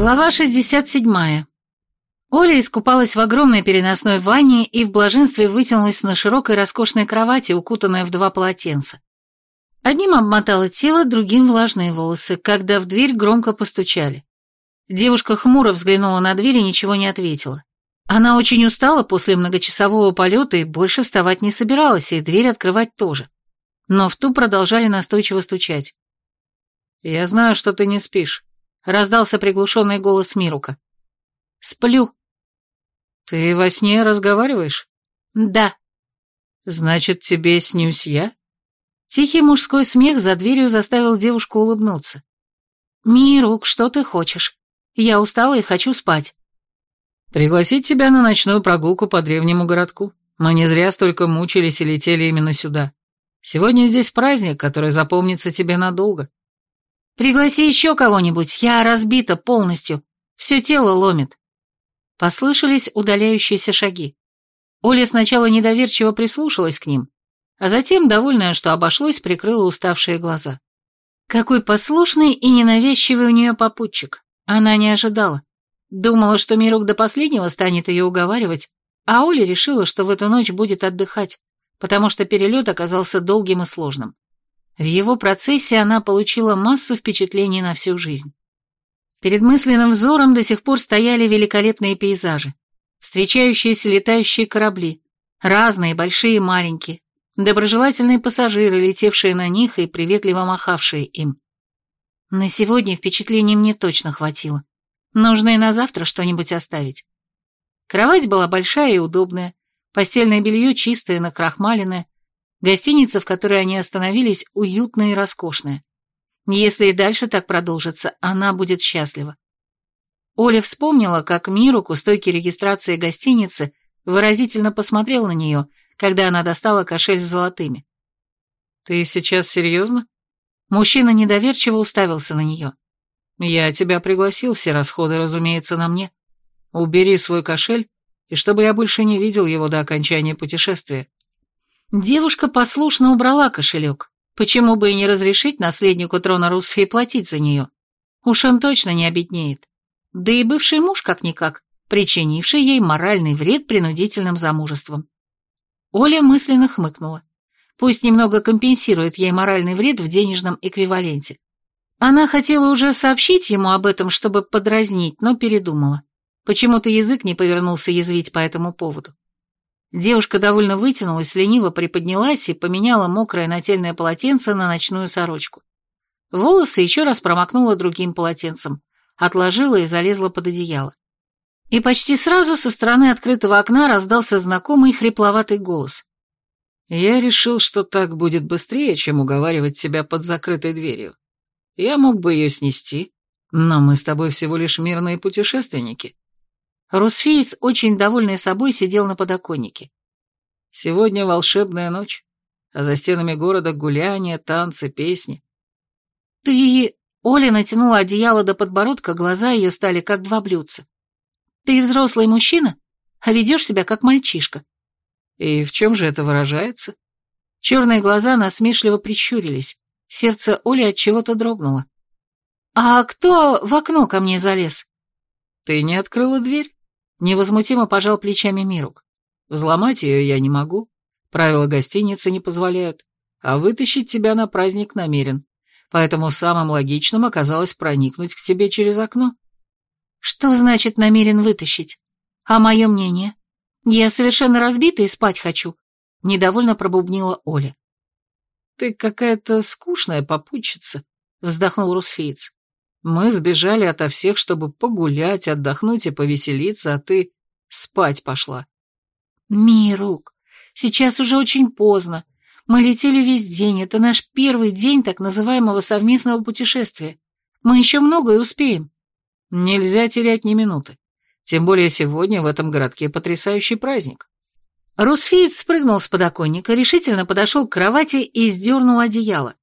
Глава 67. Оля искупалась в огромной переносной ванне и в блаженстве вытянулась на широкой роскошной кровати, укутанная в два полотенца. Одним обмотала тело, другим влажные волосы, когда в дверь громко постучали. Девушка хмуро взглянула на дверь и ничего не ответила. Она очень устала после многочасового полета и больше вставать не собиралась, и дверь открывать тоже. Но в ту продолжали настойчиво стучать. «Я знаю, что ты не спишь», — раздался приглушенный голос Мирука. «Сплю». «Ты во сне разговариваешь?» «Да». «Значит, тебе снюсь я?» Тихий мужской смех за дверью заставил девушку улыбнуться. «Мирук, что ты хочешь? Я устала и хочу спать». «Пригласить тебя на ночную прогулку по древнему городку. Мы не зря столько мучились и летели именно сюда. Сегодня здесь праздник, который запомнится тебе надолго». «Пригласи еще кого-нибудь, я разбита полностью, все тело ломит». Послышались удаляющиеся шаги. Оля сначала недоверчиво прислушалась к ним, а затем, довольная, что обошлось, прикрыла уставшие глаза. Какой послушный и ненавязчивый у нее попутчик. Она не ожидала. Думала, что Мирук до последнего станет ее уговаривать, а Оля решила, что в эту ночь будет отдыхать, потому что перелет оказался долгим и сложным. В его процессе она получила массу впечатлений на всю жизнь. Перед мысленным взором до сих пор стояли великолепные пейзажи, встречающиеся летающие корабли, разные, большие и маленькие, доброжелательные пассажиры, летевшие на них и приветливо махавшие им. На сегодня впечатлений мне точно хватило. Нужно и на завтра что-нибудь оставить. Кровать была большая и удобная, постельное белье чистое, накрахмаленное, гостиница, в которой они остановились, уютная и роскошная. Если и дальше так продолжится, она будет счастлива. Оля вспомнила, как Мирук у стойки регистрации гостиницы выразительно посмотрел на нее, когда она достала кошель с золотыми. «Ты сейчас серьезно?» Мужчина недоверчиво уставился на нее. «Я тебя пригласил, все расходы, разумеется, на мне. Убери свой кошель, и чтобы я больше не видел его до окончания путешествия». Девушка послушно убрала кошелек. Почему бы и не разрешить наследнику трона Русфи платить за нее? Уж он точно не обеднеет. Да и бывший муж, как-никак, причинивший ей моральный вред принудительным замужеством. Оля мысленно хмыкнула. Пусть немного компенсирует ей моральный вред в денежном эквиваленте. Она хотела уже сообщить ему об этом, чтобы подразнить, но передумала. Почему-то язык не повернулся язвить по этому поводу. Девушка довольно вытянулась, лениво приподнялась и поменяла мокрое нательное полотенце на ночную сорочку. Волосы еще раз промокнула другим полотенцем, отложила и залезла под одеяло. И почти сразу со стороны открытого окна раздался знакомый хрипловатый голос. «Я решил, что так будет быстрее, чем уговаривать себя под закрытой дверью. Я мог бы ее снести, но мы с тобой всего лишь мирные путешественники. Русфеец, очень довольный собой, сидел на подоконнике. «Сегодня волшебная ночь, а за стенами города гуляния, танцы, песни». «Ты...» Оля натянула одеяло до подбородка, глаза ее стали как два блюдца. «Ты взрослый мужчина, а ведешь себя как мальчишка». «И в чем же это выражается?» Черные глаза насмешливо прищурились, сердце Оли от чего-то дрогнуло. «А кто в окно ко мне залез?» «Ты не открыла дверь?» Невозмутимо пожал плечами Мирук. Взломать ее я не могу. Правила гостиницы не позволяют. А вытащить тебя на праздник намерен. Поэтому самым логичным оказалось проникнуть к тебе через окно. Что значит намерен вытащить? А мое мнение? Я совершенно разбита и спать хочу. Недовольно пробубнила Оля. Ты какая-то скучная попутчица, вздохнул Русфеец. Мы сбежали ото всех, чтобы погулять, отдохнуть и повеселиться, а ты спать пошла. Мирук, сейчас уже очень поздно. Мы летели весь день, это наш первый день так называемого совместного путешествия. Мы еще многое успеем. Нельзя терять ни минуты. Тем более сегодня в этом городке потрясающий праздник. Русфиец спрыгнул с подоконника, решительно подошел к кровати и сдернул одеяло.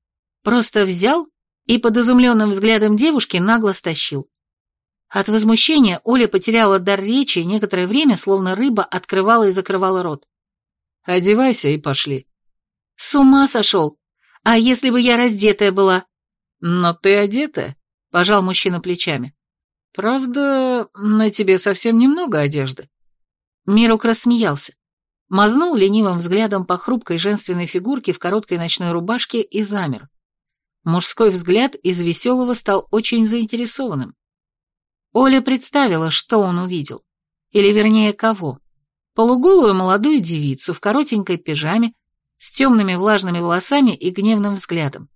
Просто взял и под изумленным взглядом девушки нагло стащил. От возмущения Оля потеряла дар речи и некоторое время, словно рыба, открывала и закрывала рот. «Одевайся и пошли». «С ума сошел! А если бы я раздетая была?» «Но ты одетая», — пожал мужчина плечами. Правда, на тебе совсем немного одежды. Мирук рассмеялся. Мазнул ленивым взглядом по хрупкой женственной фигурке в короткой ночной рубашке и замер. Мужской взгляд из веселого стал очень заинтересованным. Оля представила, что он увидел. Или вернее, кого. Полуголую молодую девицу в коротенькой пижаме, с темными влажными волосами и гневным взглядом.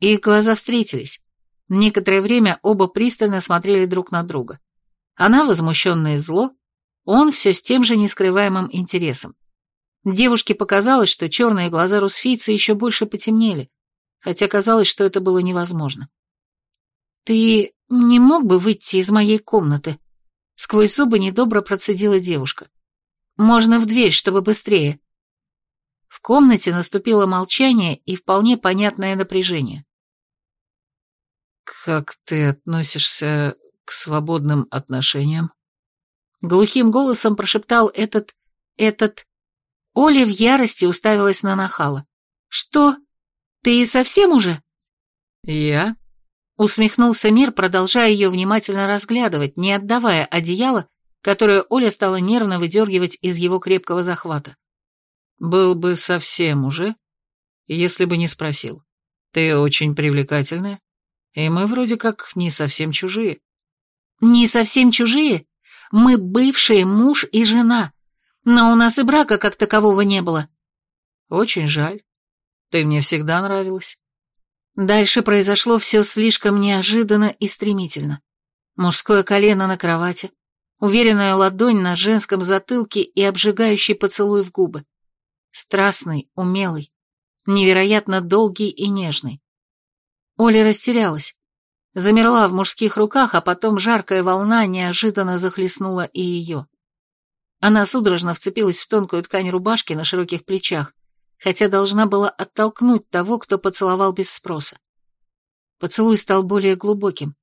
Их глаза встретились. Некоторое время оба пристально смотрели друг на друга. Она возмущенная зло, он все с тем же нескрываемым интересом. Девушке показалось, что черные глаза русфийца еще больше потемнели, хотя казалось, что это было невозможно. «Ты не мог бы выйти из моей комнаты?» Сквозь зубы недобро процедила девушка. «Можно в дверь, чтобы быстрее». В комнате наступило молчание и вполне понятное напряжение. «Как ты относишься к свободным отношениям?» Глухим голосом прошептал этот... этот... Оля в ярости уставилась на нахала. «Что? Ты совсем уже?» «Я?» Усмехнулся Мир, продолжая ее внимательно разглядывать, не отдавая одеяло, которое Оля стала нервно выдергивать из его крепкого захвата. «Был бы совсем уже, если бы не спросил. Ты очень привлекательная, и мы вроде как не совсем чужие». «Не совсем чужие? Мы бывшие муж и жена, но у нас и брака как такового не было». «Очень жаль. Ты мне всегда нравилась». Дальше произошло все слишком неожиданно и стремительно. Мужское колено на кровати, уверенная ладонь на женском затылке и обжигающий поцелуй в губы. Страстный, умелый, невероятно долгий и нежный. Оля растерялась. Замерла в мужских руках, а потом жаркая волна неожиданно захлестнула и ее. Она судорожно вцепилась в тонкую ткань рубашки на широких плечах, хотя должна была оттолкнуть того, кто поцеловал без спроса. Поцелуй стал более глубоким.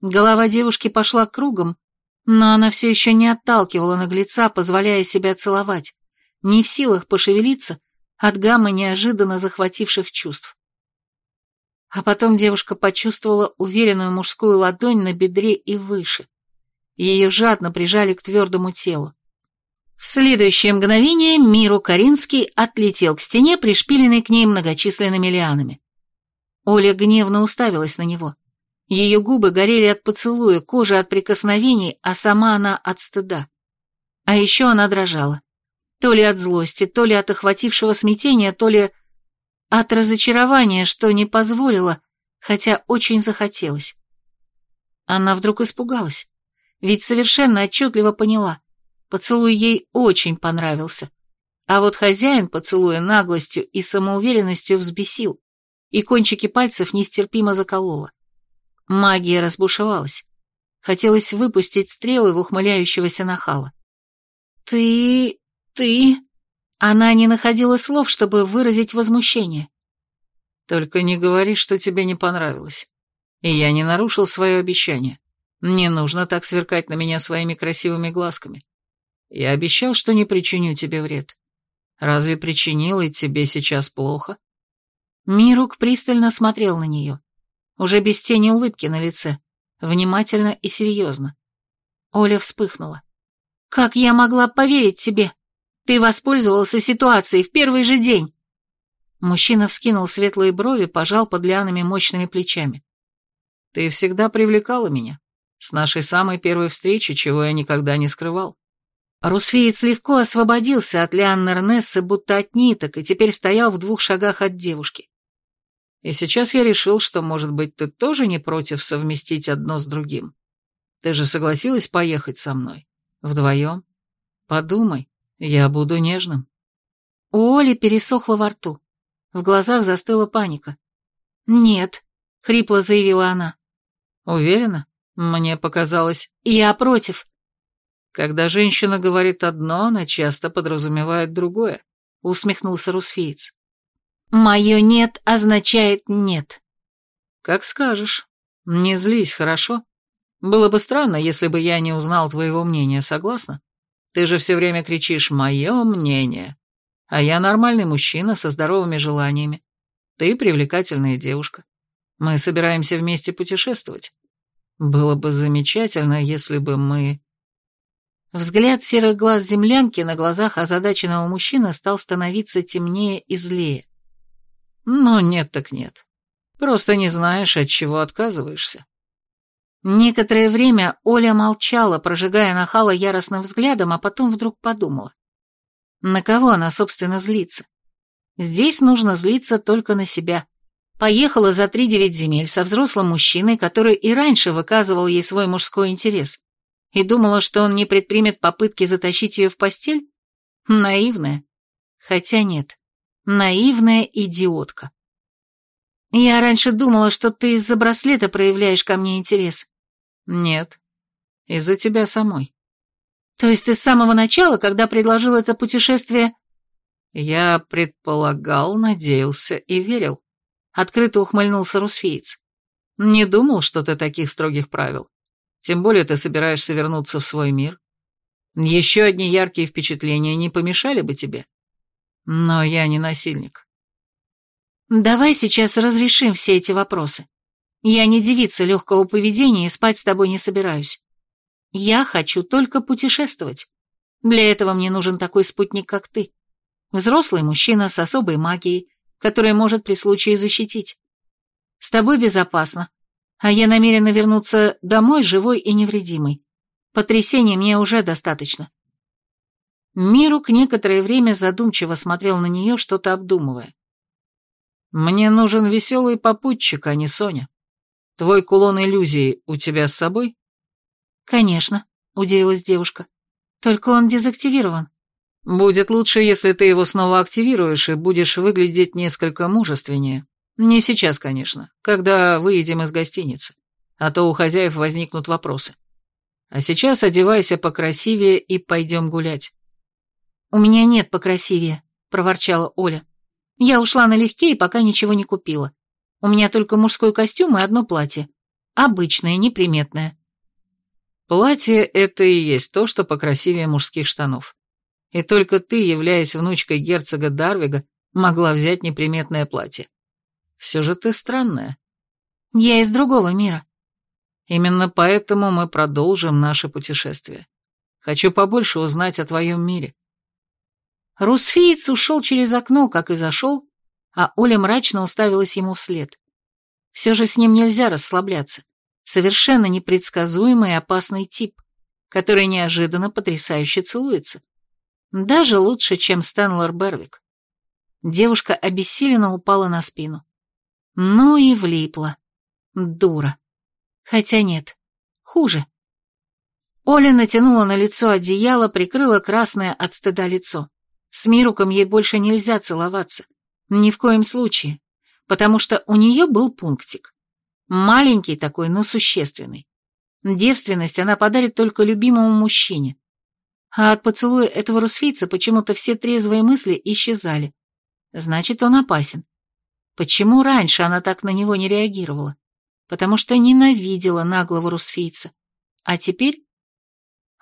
Голова девушки пошла кругом, но она все еще не отталкивала наглеца, позволяя себя целовать, не в силах пошевелиться от гаммы неожиданно захвативших чувств. А потом девушка почувствовала уверенную мужскую ладонь на бедре и выше. Ее жадно прижали к твердому телу. В следующее мгновение Миру Каринский отлетел к стене, пришпиленный к ней многочисленными лианами. Оля гневно уставилась на него. Ее губы горели от поцелуя, кожа от прикосновений, а сама она от стыда. А еще она дрожала. То ли от злости, то ли от охватившего смятения, то ли от разочарования, что не позволила, хотя очень захотелось. Она вдруг испугалась, ведь совершенно отчетливо поняла, поцелуй ей очень понравился. А вот хозяин поцелуя наглостью и самоуверенностью взбесил, и кончики пальцев нестерпимо заколола. Магия разбушевалась. Хотелось выпустить стрелы в ухмыляющегося нахала. «Ты... ты...» Она не находила слов, чтобы выразить возмущение. «Только не говори, что тебе не понравилось. И я не нарушил свое обещание. Не нужно так сверкать на меня своими красивыми глазками. Я обещал, что не причиню тебе вред. Разве причинил и тебе сейчас плохо?» Мирук пристально смотрел на нее, уже без тени улыбки на лице, внимательно и серьезно. Оля вспыхнула. «Как я могла поверить тебе?» Ты воспользовался ситуацией в первый же день. Мужчина вскинул светлые брови, пожал под лианами мощными плечами. Ты всегда привлекала меня. С нашей самой первой встречи, чего я никогда не скрывал. Русфеец легко освободился от лиан Нернессы, будто от ниток, и теперь стоял в двух шагах от девушки. И сейчас я решил, что, может быть, ты тоже не против совместить одно с другим. Ты же согласилась поехать со мной? Вдвоем? Подумай. Я буду нежным. У Оли пересохло во рту. В глазах застыла паника. «Нет», — хрипло заявила она. «Уверена? Мне показалось...» «Я против». «Когда женщина говорит одно, она часто подразумевает другое», — усмехнулся Русфеец. «Мое «нет» означает «нет». «Как скажешь. Не злись, хорошо? Было бы странно, если бы я не узнал твоего мнения, согласна?» Ты же все время кричишь «моё мнение». А я нормальный мужчина со здоровыми желаниями. Ты привлекательная девушка. Мы собираемся вместе путешествовать. Было бы замечательно, если бы мы... Взгляд серых глаз землянки на глазах озадаченного мужчины стал становиться темнее и злее. Ну, нет так нет. Просто не знаешь, от чего отказываешься. Некоторое время Оля молчала, прожигая нахала яростным взглядом, а потом вдруг подумала. На кого она, собственно, злится? Здесь нужно злиться только на себя. Поехала за три девять земель со взрослым мужчиной, который и раньше выказывал ей свой мужской интерес, и думала, что он не предпримет попытки затащить ее в постель? Наивная. Хотя нет, наивная идиотка. Я раньше думала, что ты из-за браслета проявляешь ко мне интерес. Нет, из-за тебя самой. То есть ты с самого начала, когда предложил это путешествие... Я предполагал, надеялся и верил. Открыто ухмыльнулся Русфеец. Не думал, что ты таких строгих правил. Тем более ты собираешься вернуться в свой мир. Еще одни яркие впечатления не помешали бы тебе. Но я не насильник. Давай сейчас разрешим все эти вопросы. Я не девица легкого поведения и спать с тобой не собираюсь. Я хочу только путешествовать. Для этого мне нужен такой спутник, как ты. Взрослый мужчина с особой магией, которая может при случае защитить. С тобой безопасно, а я намерена вернуться домой живой и невредимой. Потрясений мне уже достаточно. Мирук некоторое время задумчиво смотрел на нее, что-то обдумывая. «Мне нужен веселый попутчик, а не Соня. Твой кулон иллюзии у тебя с собой?» «Конечно», — удивилась девушка. «Только он дезактивирован». «Будет лучше, если ты его снова активируешь и будешь выглядеть несколько мужественнее. Не сейчас, конечно, когда выедем из гостиницы, а то у хозяев возникнут вопросы. А сейчас одевайся покрасивее и пойдем гулять». «У меня нет покрасивее», — проворчала Оля. «Я ушла налегке и пока ничего не купила. У меня только мужской костюм и одно платье. Обычное, неприметное». «Платье — это и есть то, что покрасивее мужских штанов. И только ты, являясь внучкой герцога Дарвига, могла взять неприметное платье. Все же ты странная. Я из другого мира. Именно поэтому мы продолжим наше путешествие. Хочу побольше узнать о твоем мире. Русфиец ушел через окно, как и зашел, а Оля мрачно уставилась ему вслед. Все же с ним нельзя расслабляться. Совершенно непредсказуемый и опасный тип, который неожиданно потрясающе целуется. Даже лучше, чем Стэнлор Бервик. Девушка обессиленно упала на спину. Ну и влипла. Дура. Хотя нет, хуже. Оля натянула на лицо одеяло, прикрыла красное от стыда лицо. С Мируком ей больше нельзя целоваться. Ни в коем случае. Потому что у нее был пунктик. Маленький такой, но существенный. Девственность она подарит только любимому мужчине. А от поцелуя этого русфийца почему-то все трезвые мысли исчезали. Значит, он опасен. Почему раньше она так на него не реагировала? Потому что ненавидела наглого русфийца. А теперь?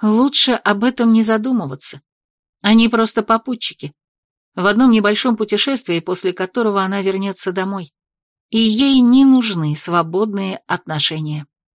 Лучше об этом не задумываться. Они просто попутчики. В одном небольшом путешествии, после которого она вернется домой. И ей не нужны свободные отношения.